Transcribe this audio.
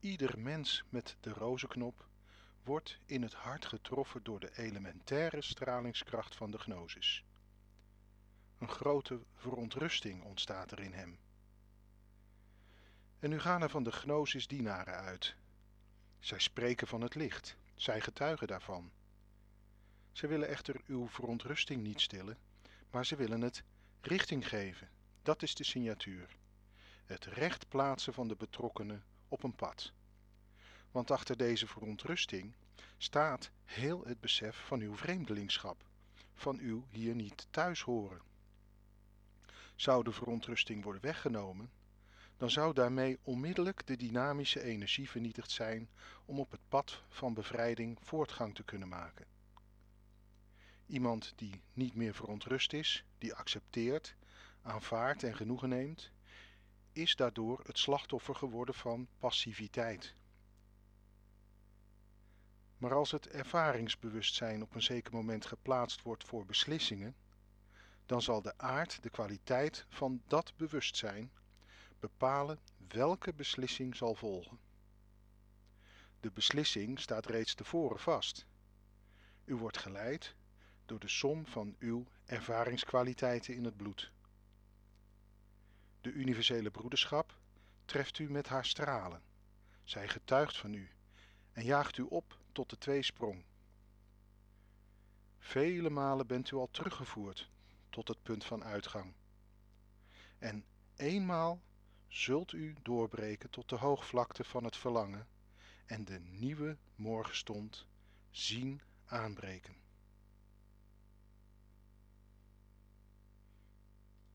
Ieder mens met de rozenknop wordt in het hart getroffen door de elementaire stralingskracht van de gnosis. Een grote verontrusting ontstaat er in hem. En nu gaan er van de gnosis dienaren uit. Zij spreken van het licht, zij getuigen daarvan. Ze willen echter uw verontrusting niet stillen, maar ze willen het richting geven. Dat is de signatuur. Het recht plaatsen van de betrokkenen op een pad. Want achter deze verontrusting staat heel het besef van uw vreemdelingschap, van uw hier niet thuis horen. Zou de verontrusting worden weggenomen, dan zou daarmee onmiddellijk de dynamische energie vernietigd zijn om op het pad van bevrijding voortgang te kunnen maken. Iemand die niet meer verontrust is, die accepteert, aanvaardt en genoegen neemt, is daardoor het slachtoffer geworden van passiviteit. Maar als het ervaringsbewustzijn op een zeker moment geplaatst wordt voor beslissingen, dan zal de aard, de kwaliteit van dat bewustzijn bepalen welke beslissing zal volgen. De beslissing staat reeds tevoren vast. U wordt geleid door de som van uw ervaringskwaliteiten in het bloed. De universele broederschap treft u met haar stralen. Zij getuigt van u en jaagt u op tot de tweesprong. Vele malen bent u al teruggevoerd tot het punt van uitgang. En eenmaal zult u doorbreken tot de hoogvlakte van het verlangen en de nieuwe morgenstond zien aanbreken.